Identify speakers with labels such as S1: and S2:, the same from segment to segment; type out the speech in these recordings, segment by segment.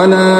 S1: ولا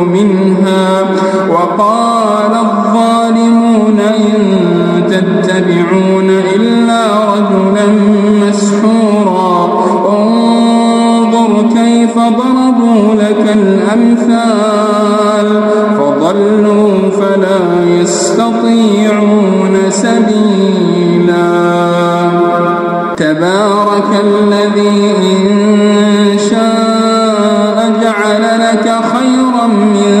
S1: تتبعون إلا رجلا مسحورا. انظر كيف ضربوا لك الأمثال. فضلوا فلا يستطيعون سبيلا. تبارك الذي إن شاء جعل لك خيرا من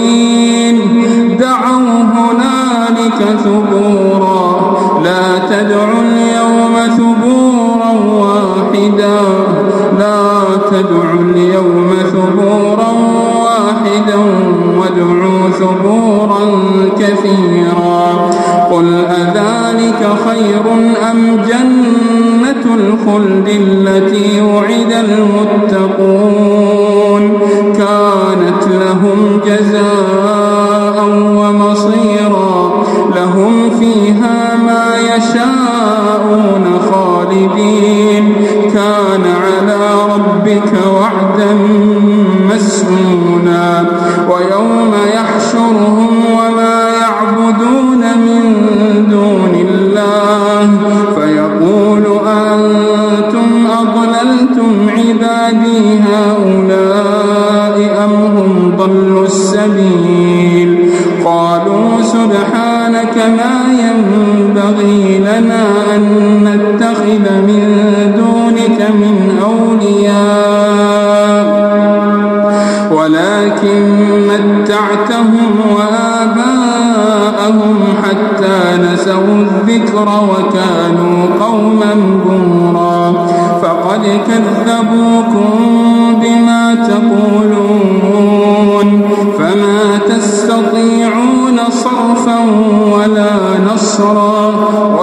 S1: ثبورا. لا تدعوا اليوم ثبورا واحدا. لا تدعوا اليوم ثبورا واحدا وادعوا ثبورا كثيرا. قل أذلك خير أم جنة الخلد التي وعد المتقون؟ كانت لهم جزاء ما يشاءون خالدين. كان على ربك وعدا مسنونا ويوم يحشرهم وما يعبدون من دون الله. فيقول أنتم أضللتم عبادي هؤلاء أم هم ضلوا السبيل؟ قالوا سبحانك ما ينبغي لنا أن نتخذ من دونك من أولياء. ولكن متعتهم وآباءهم حتى نسوا الذكر وكانوا قوما بورا. فقد كذبوكم بما تقولون. ولا نصرا.